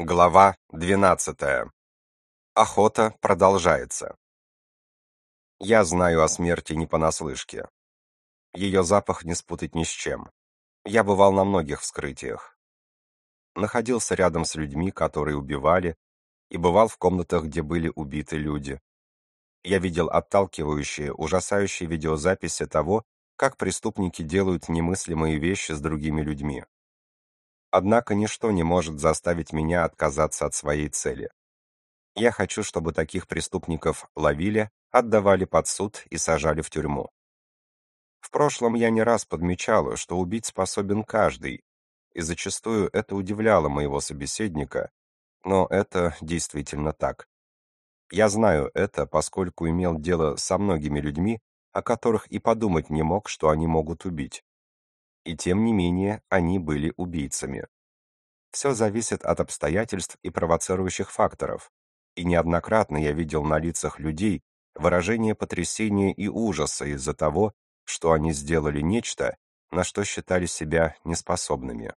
Глава 12. Охота продолжается. Я знаю о смерти не понаслышке. Ее запах не спутать ни с чем. Я бывал на многих вскрытиях. Находился рядом с людьми, которые убивали, и бывал в комнатах, где были убиты люди. Я видел отталкивающие, ужасающие видеозаписи того, как преступники делают немыслимые вещи с другими людьми. Однако ничто не может заставить меня отказаться от своей цели. Я хочу, чтобы таких преступников ловили, отдавали под суд и сажали в тюрьму. В прошлом я не раз подмечала, что убить способен каждый, и зачастую это удивляло моего собеседника, но это действительно так. Я знаю это, поскольку имел дело со многими людьми, о которых и подумать не мог, что они могут убить и тем не менее они были убийцами. Все зависит от обстоятельств и провоцирующих факторов, и неоднократно я видел на лицах людей выражение потрясения и ужаса из-за того, что они сделали нечто, на что считали себя неспособными.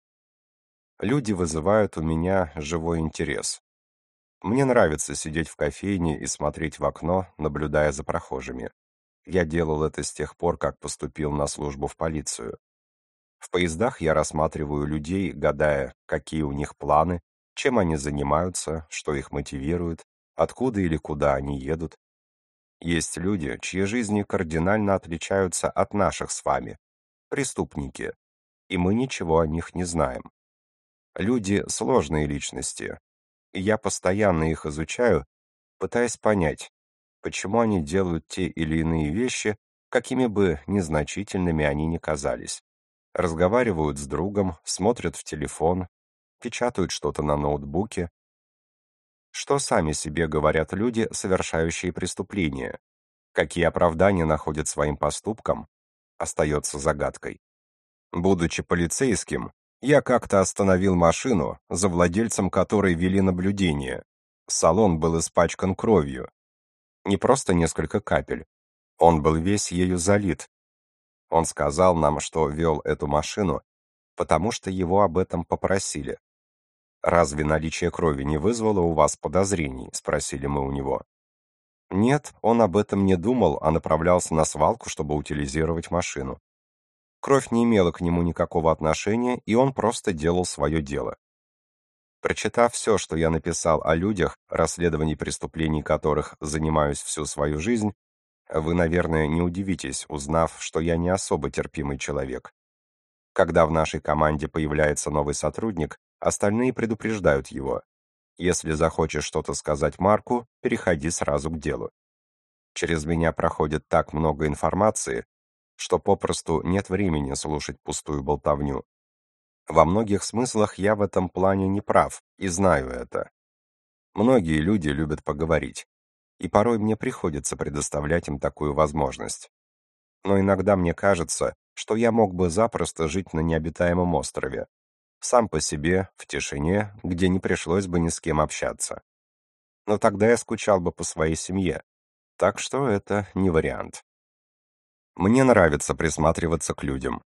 Люди вызывают у меня живой интерес. Мне нравится сидеть в кофейне и смотреть в окно, наблюдая за прохожими. Я делал это с тех пор, как поступил на службу в полицию. В поездах я рассматриваю людей, гадая, какие у них планы, чем они занимаются, что их мотивирует, откуда или куда они едут. Есть люди, чьи жизни кардинально отличаются от наших с вами, преступники, и мы ничего о них не знаем. Люди — сложные личности, я постоянно их изучаю, пытаясь понять, почему они делают те или иные вещи, какими бы незначительными они ни казались разговаривают с другом, смотрят в телефон, печатают что-то на ноутбуке. Что сами себе говорят люди, совершающие преступления? Какие оправдания находят своим поступкам? Остается загадкой. Будучи полицейским, я как-то остановил машину, за владельцем которой вели наблюдение. Салон был испачкан кровью. Не просто несколько капель. Он был весь ею залит, он сказал нам, что вел эту машину, потому что его об этом попросили. «Разве наличие крови не вызвало у вас подозрений?» — спросили мы у него. Нет, он об этом не думал, а направлялся на свалку, чтобы утилизировать машину. Кровь не имела к нему никакого отношения, и он просто делал свое дело. Прочитав все, что я написал о людях, расследований преступлений которых занимаюсь всю свою жизнь, вы, наверное, не удивитесь, узнав, что я не особо терпимый человек. Когда в нашей команде появляется новый сотрудник, остальные предупреждают его. Если захочешь что-то сказать Марку, переходи сразу к делу. Через меня проходит так много информации, что попросту нет времени слушать пустую болтовню. Во многих смыслах я в этом плане не прав, и знаю это. Многие люди любят поговорить и порой мне приходится предоставлять им такую возможность. Но иногда мне кажется, что я мог бы запросто жить на необитаемом острове, сам по себе, в тишине, где не пришлось бы ни с кем общаться. Но тогда я скучал бы по своей семье, так что это не вариант. Мне нравится присматриваться к людям.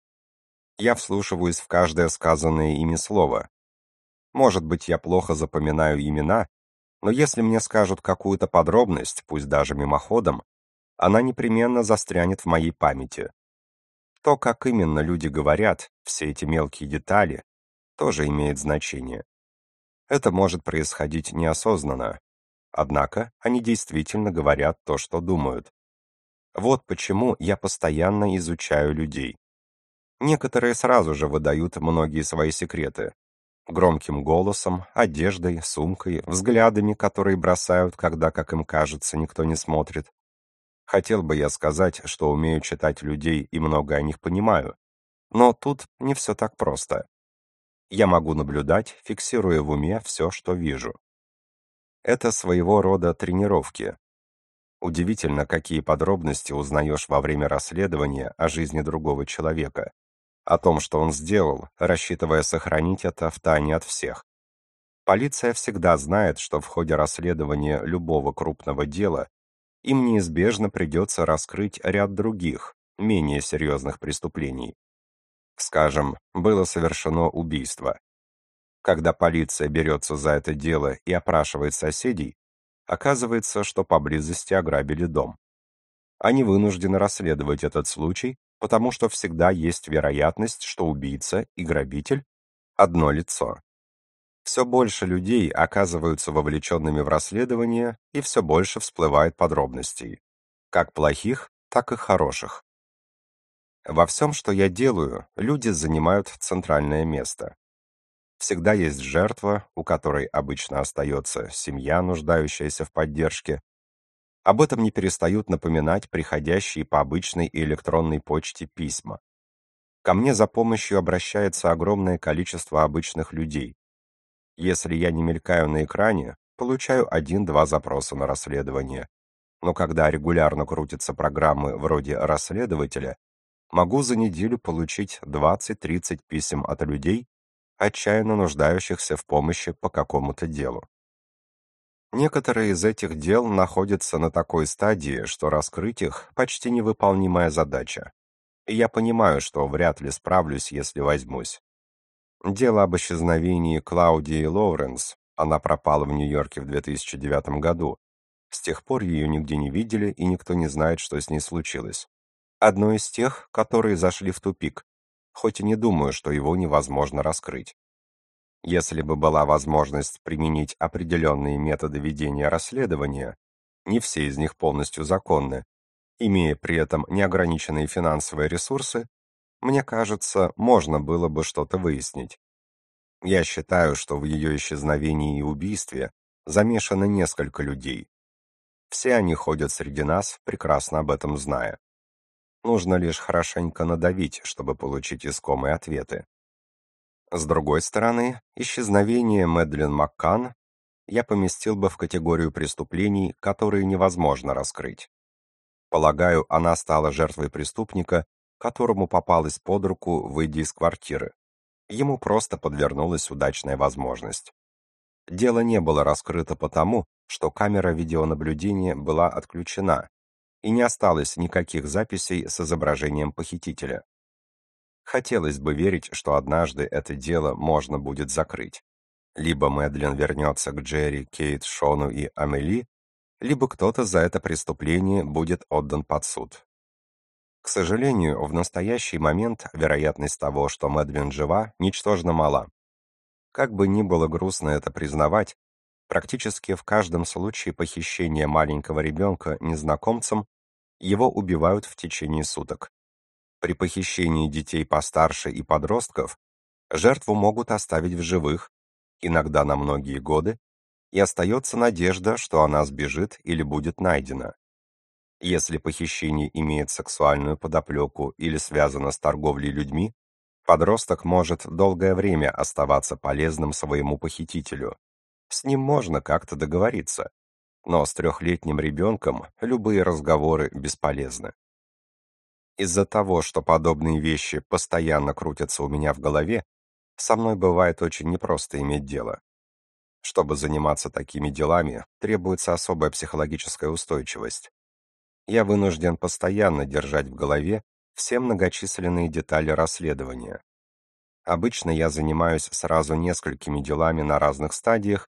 Я вслушиваюсь в каждое сказанное ими слово. Может быть, я плохо запоминаю имена но если мне скажут какую-то подробность, пусть даже мимоходом, она непременно застрянет в моей памяти. То, как именно люди говорят, все эти мелкие детали, тоже имеет значение. Это может происходить неосознанно, однако они действительно говорят то, что думают. Вот почему я постоянно изучаю людей. Некоторые сразу же выдают многие свои секреты, громким голосом, одеждой, сумкой, взглядами, которые бросают, когда, как им кажется, никто не смотрит. Хотел бы я сказать, что умею читать людей и много о них понимаю, но тут не все так просто. Я могу наблюдать, фиксируя в уме все, что вижу. Это своего рода тренировки. Удивительно, какие подробности узнаешь во время расследования о жизни другого человека о том, что он сделал, рассчитывая сохранить это в тайне от всех. Полиция всегда знает, что в ходе расследования любого крупного дела им неизбежно придется раскрыть ряд других, менее серьезных преступлений. Скажем, было совершено убийство. Когда полиция берется за это дело и опрашивает соседей, оказывается, что поблизости ограбили дом. Они вынуждены расследовать этот случай, потому что всегда есть вероятность, что убийца и грабитель – одно лицо. Все больше людей оказываются вовлеченными в расследование, и все больше всплывает подробностей, как плохих, так и хороших. Во всем, что я делаю, люди занимают центральное место. Всегда есть жертва, у которой обычно остается семья, нуждающаяся в поддержке, об этом не перестают напоминать приходящие по обычной и электронной почте письма. Ко мне за помощью обращается огромное количество обычных людей. Если я не мелькаю на экране, получаю один-два запроса на расследование. Но когда регулярно крутятся программы вроде «Расследователя», могу за неделю получить 20-30 писем от людей, отчаянно нуждающихся в помощи по какому-то делу. Некоторые из этих дел находятся на такой стадии, что раскрыть их почти невыполнимая задача. И я понимаю, что вряд ли справлюсь, если возьмусь. Дело об исчезновении Клаудии Лоуренс, она пропала в Нью-Йорке в 2009 году. С тех пор ее нигде не видели, и никто не знает, что с ней случилось. Одно из тех, которые зашли в тупик, хоть и не думаю, что его невозможно раскрыть. Если бы была возможность применить определенные методы ведения расследования, не все из них полностью законны, имея при этом неограниченные финансовые ресурсы, мне кажется, можно было бы что-то выяснить. Я считаю, что в ее исчезновении и убийстве замешано несколько людей. Все они ходят среди нас, прекрасно об этом зная. Нужно лишь хорошенько надавить, чтобы получить искомые ответы. С другой стороны, исчезновение Мэдлин Маккан я поместил бы в категорию преступлений, которые невозможно раскрыть. Полагаю, она стала жертвой преступника, которому попалась под руку, выйдя из квартиры. Ему просто подвернулась удачная возможность. Дело не было раскрыто потому, что камера видеонаблюдения была отключена, и не осталось никаких записей с изображением похитителя. Хотелось бы верить, что однажды это дело можно будет закрыть. Либо Мэдлин вернется к Джерри, Кейт, Шону и Амели, либо кто-то за это преступление будет отдан под суд. К сожалению, в настоящий момент вероятность того, что Мэдлин жива, ничтожно мала. Как бы ни было грустно это признавать, практически в каждом случае похищения маленького ребенка незнакомцем его убивают в течение суток. При похищении детей постарше и подростков жертву могут оставить в живых, иногда на многие годы, и остается надежда, что она сбежит или будет найдена. Если похищение имеет сексуальную подоплеку или связано с торговлей людьми, подросток может долгое время оставаться полезным своему похитителю. С ним можно как-то договориться, но с трехлетним ребенком любые разговоры бесполезны. Из-за того, что подобные вещи постоянно крутятся у меня в голове, со мной бывает очень непросто иметь дело. Чтобы заниматься такими делами, требуется особая психологическая устойчивость. Я вынужден постоянно держать в голове все многочисленные детали расследования. Обычно я занимаюсь сразу несколькими делами на разных стадиях,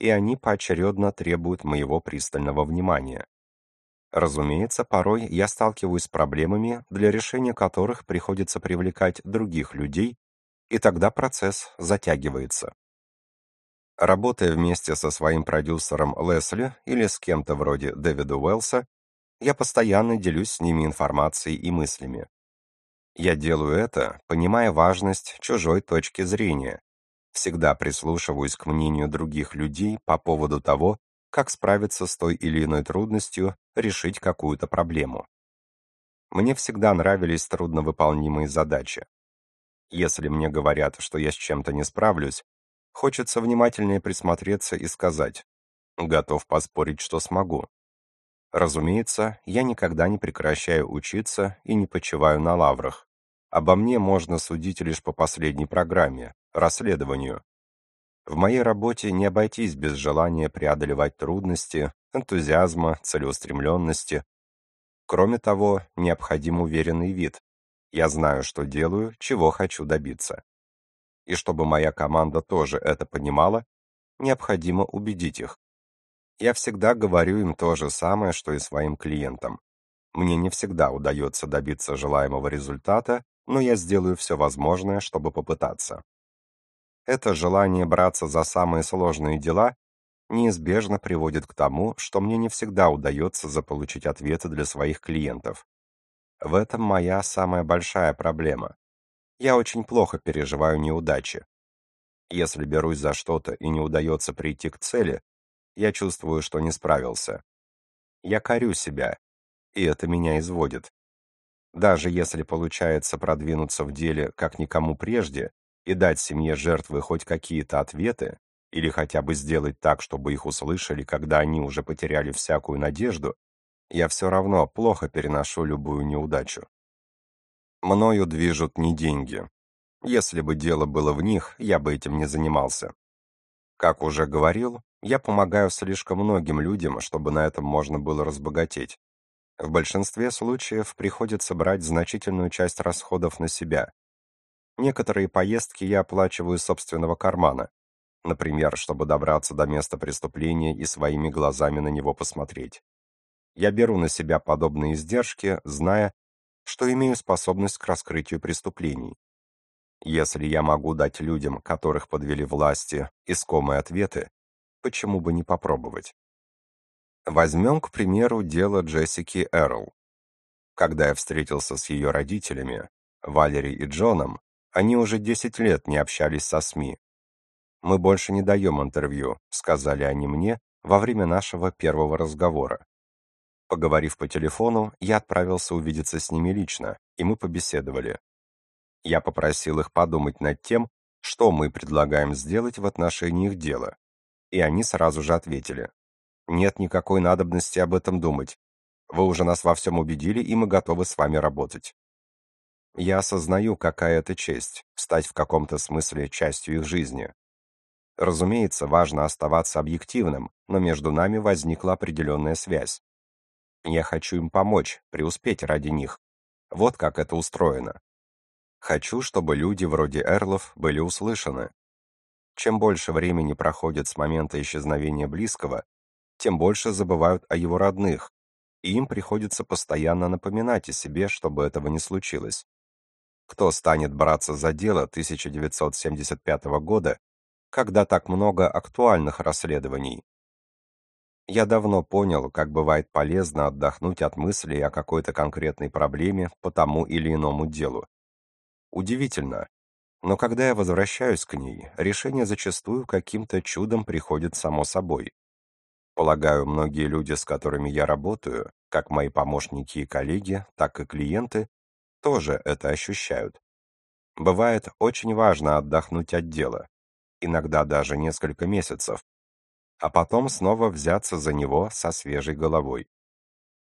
и они поочередно требуют моего пристального внимания. Разумеется, порой я сталкиваюсь с проблемами, для решения которых приходится привлекать других людей, и тогда процесс затягивается. Работая вместе со своим продюсером Лесли или с кем-то вроде Дэвида Уэллса, я постоянно делюсь с ними информацией и мыслями. Я делаю это, понимая важность чужой точки зрения. Всегда прислушиваюсь к мнению других людей по поводу того, как справиться с той или иной трудностью, решить какую-то проблему. Мне всегда нравились трудновыполнимые задачи. Если мне говорят, что я с чем-то не справлюсь, хочется внимательнее присмотреться и сказать, готов поспорить, что смогу. Разумеется, я никогда не прекращаю учиться и не почиваю на лаврах. Обо мне можно судить лишь по последней программе, расследованию, в моей работе не обойтись без желания преодолевать трудности, энтузиазма, целеустремленности. Кроме того, необходим уверенный вид. Я знаю, что делаю, чего хочу добиться. и чтобы моя команда тоже это понимала, необходимо убедить их. Я всегда говорю им то же самое, что и своим клиентам. Мне не всегда удается добиться желаемого результата, но я сделаю все возможное, чтобы попытаться. Это желание браться за самые сложные дела неизбежно приводит к тому, что мне не всегда удается заполучить ответы для своих клиентов. В этом моя самая большая проблема. Я очень плохо переживаю неудачи. Если берусь за что-то и не удается прийти к цели, я чувствую, что не справился. Я корю себя, и это меня изводит. Даже если получается продвинуться в деле как никому прежде и дать семье жертвы хоть какие-то ответы, или хотя бы сделать так, чтобы их услышали, когда они уже потеряли всякую надежду, я все равно плохо переношу любую неудачу. Мною движут не деньги, если бы дело было в них, я бы этим не занимался. Как уже говорил, я помогаю слишком многим людям, чтобы на этом можно было разбогатеть. В большинстве случаев приходится брать значительную часть расходов на себя. Некоторые поездки я оплачиваю из собственного кармана, например, чтобы добраться до места преступления и своими глазами на него посмотреть. Я беру на себя подобные издержки, зная, что имею способность к раскрытию преступлений. Если я могу дать людям, которых подвели власти, искомые ответы, почему бы не попробовать? Возьмем, к примеру, дело Джессики Эрл. Когда я встретился с ее родителями, Валери и Джоном, они уже 10 лет не общались со СМИ. «Мы больше не даем интервью», — сказали они мне во время нашего первого разговора. Поговорив по телефону, я отправился увидеться с ними лично, и мы побеседовали. Я попросил их подумать над тем, что мы предлагаем сделать в отношении их дела. И они сразу же ответили. Нет никакой надобности об этом думать. Вы уже нас во всем убедили, и мы готовы с вами работать. Я осознаю, какая это честь — стать в каком-то смысле частью их жизни. Разумеется, важно оставаться объективным, но между нами возникла определенная связь. Я хочу им помочь, преуспеть ради них. Вот как это устроено. Хочу, чтобы люди вроде Эрлов были услышаны. Чем больше времени проходит с момента исчезновения близкого, тем больше забывают о его родных, и им приходится постоянно напоминать о себе, чтобы этого не случилось. Кто станет браться за дело 1975 года, когда так много актуальных расследований? Я давно понял, как бывает полезно отдохнуть от мыслей о какой-то конкретной проблеме по тому или иному делу. Удивительно, но когда я возвращаюсь к ней, решение зачастую каким-то чудом приходит само собой. Полагаю, многие люди, с которыми я работаю, как мои помощники и коллеги, так и клиенты, тоже это ощущают. Бывает очень важно отдохнуть от дела, иногда даже несколько месяцев, а потом снова взяться за него со свежей головой.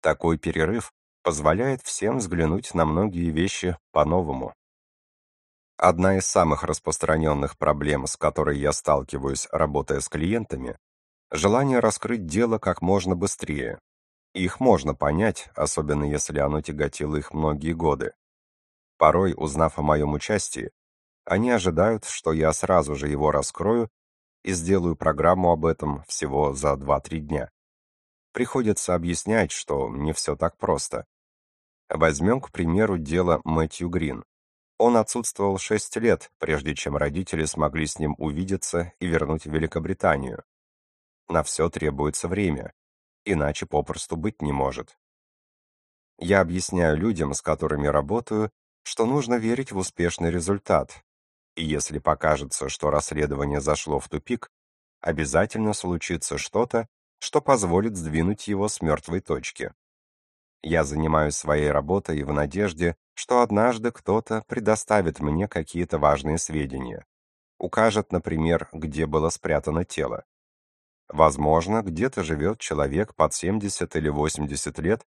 Такой перерыв позволяет всем взглянуть на многие вещи по-новому. Одна из самых распространенных проблем, с которой я сталкиваюсь, работая с клиентами, желание раскрыть дело как можно быстрее. Их можно понять, особенно если оно тяготило их многие годы. Порой, узнав о моем участии, они ожидают, что я сразу же его раскрою и сделаю программу об этом всего за 2-3 дня. Приходится объяснять, что не все так просто. Возьмем, к примеру, дело Мэтью Грин. Он отсутствовал шесть лет, прежде чем родители смогли с ним увидеться и вернуть в Великобританию. На все требуется время, иначе попросту быть не может. Я объясняю людям, с которыми работаю, что нужно верить в успешный результат, и если покажется, что расследование зашло в тупик, обязательно случится что-то, что позволит сдвинуть его с мертвой точки. Я занимаюсь своей работой в надежде, что однажды кто-то предоставит мне какие-то важные сведения. Укажет, например, где было спрятано тело. Возможно, где-то живет человек под 70 или 80 лет,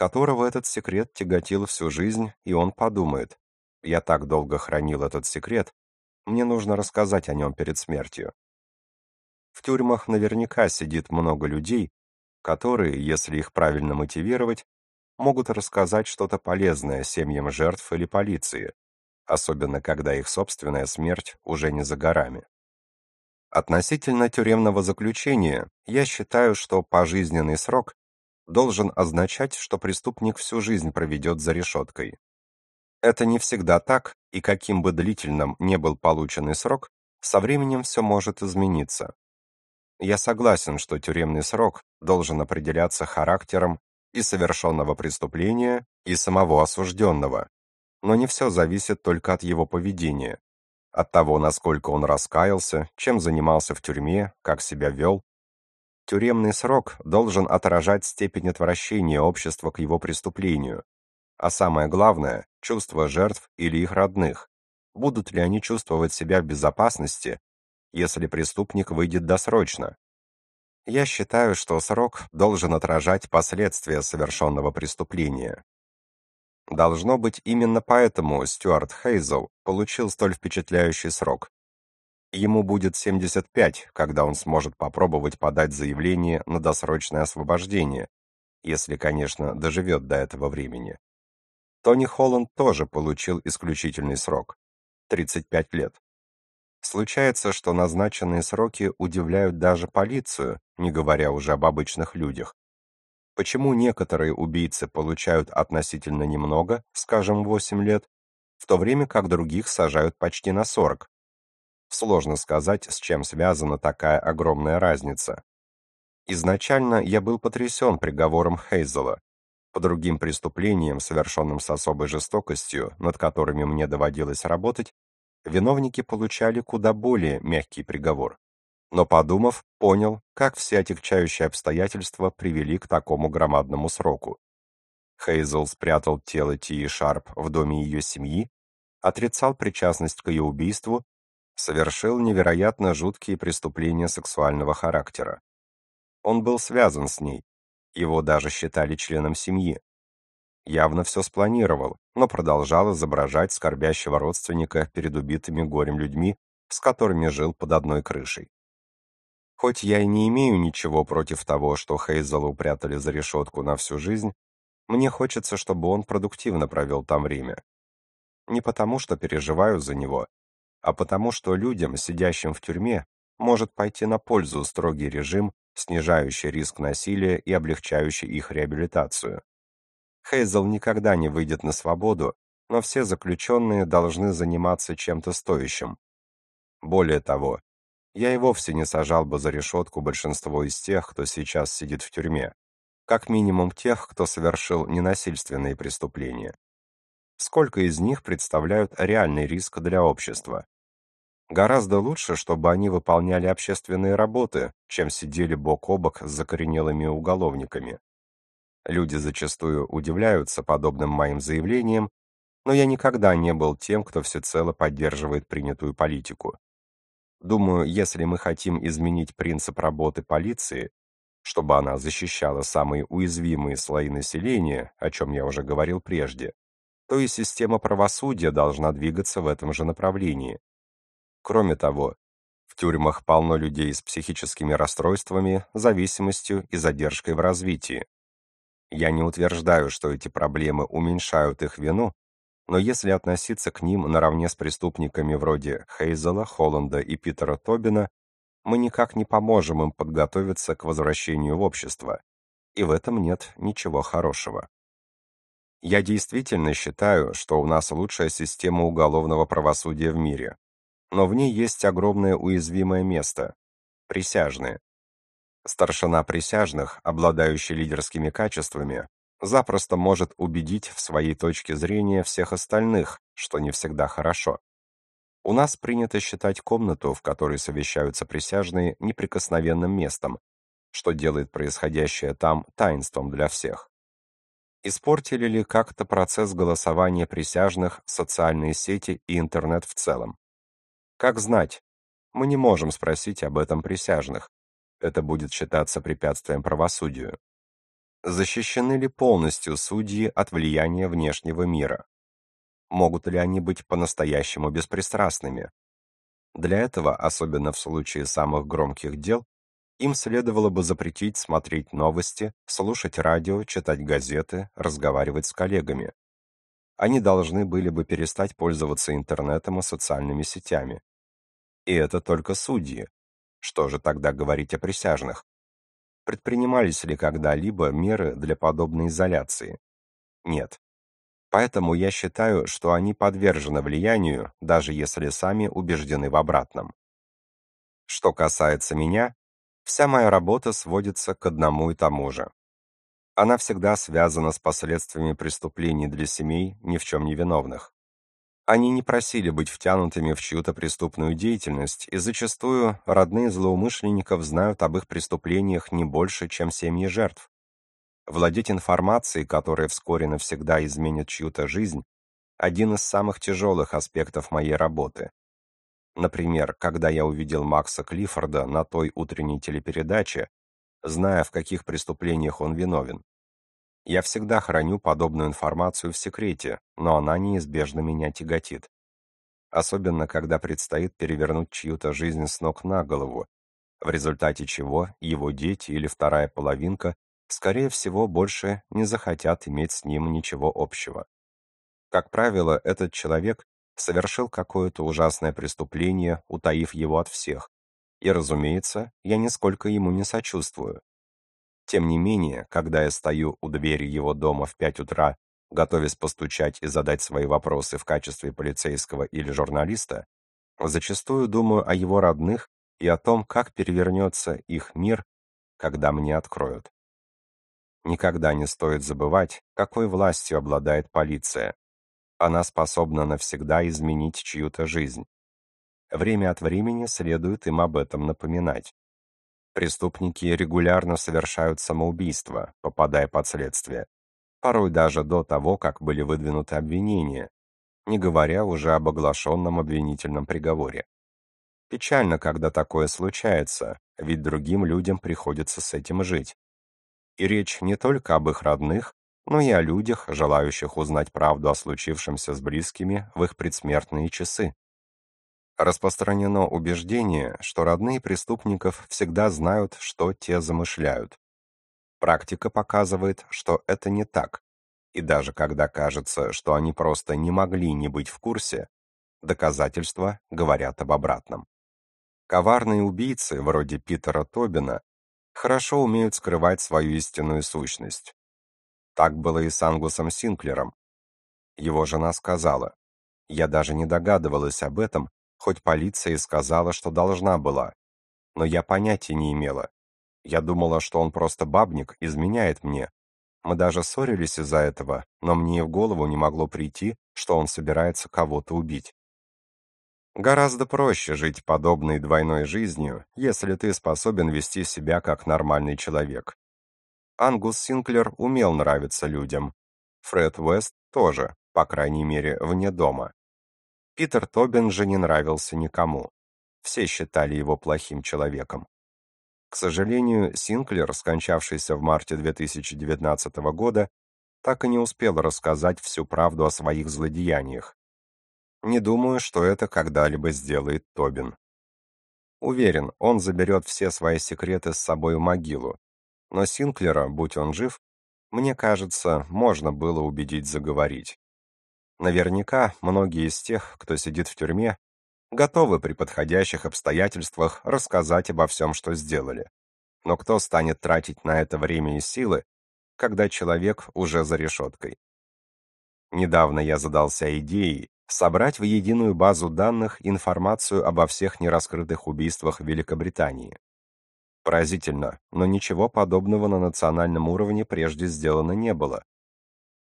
которого этот секрет тяготил всю жизнь, и он подумает, я так долго хранил этот секрет, мне нужно рассказать о нем перед смертью. В тюрьмах наверняка сидит много людей, которые, если их правильно мотивировать, могут рассказать что-то полезное семьям жертв или полиции, особенно когда их собственная смерть уже не за горами. Относительно тюремного заключения, я считаю, что пожизненный срок должен означать, что преступник всю жизнь проведет за решеткой. Это не всегда так, и каким бы длительным не был полученный срок, со временем все может измениться. Я согласен, что тюремный срок должен определяться характером и совершенного преступления, и самого осужденного, но не все зависит только от его поведения, от того, насколько он раскаялся, чем занимался в тюрьме, как себя вел. Тюремный срок должен отражать степень отвращения общества к его преступлению, а самое главное – чувство жертв или их родных. Будут ли они чувствовать себя в безопасности, если преступник выйдет досрочно? Я считаю, что срок должен отражать последствия совершенного преступления. Должно быть, именно поэтому Стюарт Хейзел получил столь впечатляющий срок. Ему будет 75, когда он сможет попробовать подать заявление на досрочное освобождение, если, конечно, доживет до этого времени. Тони Холланд тоже получил исключительный срок 35 лет. Случается, что назначенные сроки удивляют даже полицию, не говоря уже об обычных людях. Почему некоторые убийцы получают относительно немного, скажем, 8 лет, в то время как других сажают почти на 40? Сложно сказать, с чем связана такая огромная разница. Изначально я был потрясен приговором Хейзела. По другим преступлениям, совершенным с особой жестокостью, над которыми мне доводилось работать, виновники получали куда более мягкий приговор но, подумав, понял, как все отягчающие обстоятельства привели к такому громадному сроку. Хейзел спрятал тело Тии Шарп в доме ее семьи, отрицал причастность к ее убийству, совершил невероятно жуткие преступления сексуального характера. Он был связан с ней, его даже считали членом семьи. Явно все спланировал, но продолжал изображать скорбящего родственника перед убитыми горем людьми, с которыми жил под одной крышей. Хоть я и не имею ничего против того, что Хейзела упрятали за решетку на всю жизнь, мне хочется, чтобы он продуктивно провел там время. Не потому, что переживаю за него, а потому, что людям, сидящим в тюрьме, может пойти на пользу строгий режим, снижающий риск насилия и облегчающий их реабилитацию. Хейзел никогда не выйдет на свободу, но все заключенные должны заниматься чем-то стоящим. Более того, я и вовсе не сажал бы за решетку большинство из тех, кто сейчас сидит в тюрьме, как минимум тех, кто совершил ненасильственные преступления. Сколько из них представляют реальный риск для общества? Гораздо лучше, чтобы они выполняли общественные работы, чем сидели бок о бок с закоренелыми уголовниками. Люди зачастую удивляются подобным моим заявлениям, но я никогда не был тем, кто всецело поддерживает принятую политику. Думаю, если мы хотим изменить принцип работы полиции, чтобы она защищала самые уязвимые слои населения, о чем я уже говорил прежде, то и система правосудия должна двигаться в этом же направлении. Кроме того, в тюрьмах полно людей с психическими расстройствами, зависимостью и задержкой в развитии. Я не утверждаю, что эти проблемы уменьшают их вину, но если относиться к ним наравне с преступниками вроде Хейзела, Холланда и Питера Тобина, мы никак не поможем им подготовиться к возвращению в общество, и в этом нет ничего хорошего. Я действительно считаю, что у нас лучшая система уголовного правосудия в мире, но в ней есть огромное уязвимое место – присяжные. Старшина присяжных, обладающий лидерскими качествами, запросто может убедить в своей точке зрения всех остальных, что не всегда хорошо. У нас принято считать комнату, в которой совещаются присяжные, неприкосновенным местом, что делает происходящее там таинством для всех. Испортили ли как-то процесс голосования присяжных социальные сети и интернет в целом? Как знать? Мы не можем спросить об этом присяжных. Это будет считаться препятствием правосудию. Защищены ли полностью судьи от влияния внешнего мира? Могут ли они быть по-настоящему беспристрастными? Для этого, особенно в случае самых громких дел, им следовало бы запретить смотреть новости, слушать радио, читать газеты, разговаривать с коллегами. они должны были бы перестать пользоваться интернетом и социальными сетями. И это только судьи. Что же тогда говорить о присяжных? Предпринимались ли когда-либо меры для подобной изоляции? Нет. Поэтому я считаю, что они подвержены влиянию, даже если сами убеждены в обратном. Что касается меня, вся моя работа сводится к одному и тому же. Она всегда связана с последствиями преступлений для семей ни в чем не виновных. Они не просили быть втянутыми в чью-то преступную деятельность, и зачастую родные злоумышленников знают об их преступлениях не больше, чем семьи жертв. Владеть информацией, которая вскоре навсегда изменит чью-то жизнь, один из самых тяжелых аспектов моей работы. Например, когда я увидел Макса Клиффорда на той утренней телепередаче, зная, в каких преступлениях он виновен. Я всегда храню подобную информацию в секрете, но она неизбежно меня тяготит. Особенно, когда предстоит перевернуть чью-то жизнь с ног на голову, в результате чего его дети или вторая половинка, скорее всего, больше не захотят иметь с ним ничего общего. Как правило, этот человек совершил какое-то ужасное преступление, утаив его от всех. И, разумеется, я нисколько ему не сочувствую. Тем не менее, когда я стою у двери его дома в пять утра, готовясь постучать и задать свои вопросы в качестве полицейского или журналиста, зачастую думаю о его родных и о том, как перевернется их мир, когда мне откроют. Никогда не стоит забывать, какой властью обладает полиция. Она способна навсегда изменить чью-то жизнь. Время от времени следует им об этом напоминать. Преступники регулярно совершают самоубийство, попадая под следствие. Порой даже до того, как были выдвинуты обвинения, не говоря уже об оглашенном обвинительном приговоре. Печально, когда такое случается, ведь другим людям приходится с этим жить. И речь не только об их родных, но и о людях, желающих узнать правду о случившемся с близкими в их предсмертные часы. Распространено убеждение, что родные преступников всегда знают, что те замышляют. Практика показывает, что это не так. И даже когда кажется, что они просто не могли не быть в курсе, доказательства говорят об обратном. Коварные убийцы, вроде Питера Тобина, хорошо умеют скрывать свою истинную сущность. Так было и с Ангусом Синклером. Его жена сказала, «Я даже не догадывалась об этом, хоть полиция и сказала, что должна была. Но я понятия не имела. Я думала, что он просто бабник, изменяет мне. Мы даже ссорились из-за этого, но мне и в голову не могло прийти, что он собирается кого-то убить. Гораздо проще жить подобной двойной жизнью, если ты способен вести себя как нормальный человек. Ангус Синклер умел нравиться людям. Фред Уэст тоже, по крайней мере, вне дома. Питер Тобин же не нравился никому. Все считали его плохим человеком. К сожалению, Синклер, скончавшийся в марте 2019 года, так и не успел рассказать всю правду о своих злодеяниях. Не думаю, что это когда-либо сделает Тобин. Уверен, он заберет все свои секреты с собой в могилу. Но Синклера, будь он жив, мне кажется, можно было убедить заговорить. Наверняка многие из тех, кто сидит в тюрьме, готовы при подходящих обстоятельствах рассказать обо всем, что сделали. Но кто станет тратить на это время и силы, когда человек уже за решеткой? Недавно я задался идеей собрать в единую базу данных информацию обо всех нераскрытых убийствах Великобритании. Поразительно, но ничего подобного на национальном уровне прежде сделано не было.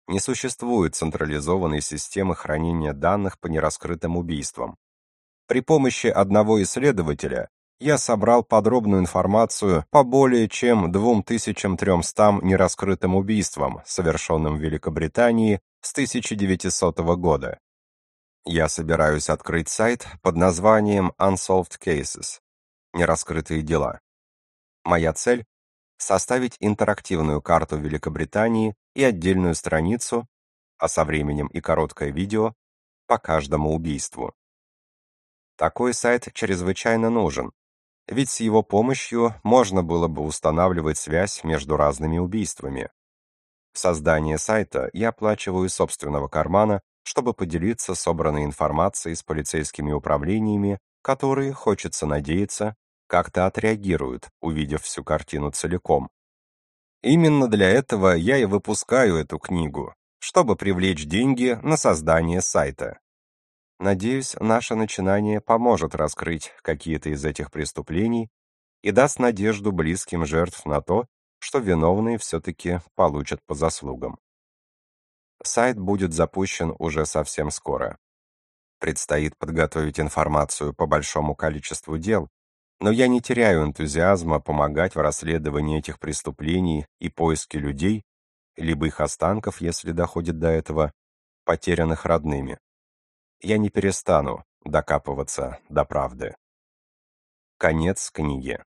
Не существует централизованной системы хранения данных по нераскрытым убийствам. При помощи одного исследователя я собрал подробную информацию по более чем 2300 нераскрытым убийствам, совершенным в Великобритании с 1900 года. Я собираюсь открыть сайт под названием Unsolved Cases – нераскрытые дела. Моя цель составить интерактивную карту Великобритании и отдельную страницу, а со временем и короткое видео по каждому убийству. Такой сайт чрезвычайно нужен, ведь с его помощью можно было бы устанавливать связь между разными убийствами. Создание сайта я оплачиваю из собственного кармана, чтобы поделиться собранной информацией с полицейскими управлениями, которые, хочется надеяться, как-то отреагируют, увидев всю картину целиком. Именно для этого я и выпускаю эту книгу, чтобы привлечь деньги на создание сайта. Надеюсь, наше начинание поможет раскрыть какие-то из этих преступлений и даст надежду близким жертв на то, что виновные все-таки получат по заслугам. Сайт будет запущен уже совсем скоро. Предстоит подготовить информацию по большому количеству дел, но я не теряю энтузиазма помогать в расследовании этих преступлений и поиске людей, либо их останков, если доходит до этого, потерянных родными. Я не перестану докапываться до правды. Конец книги.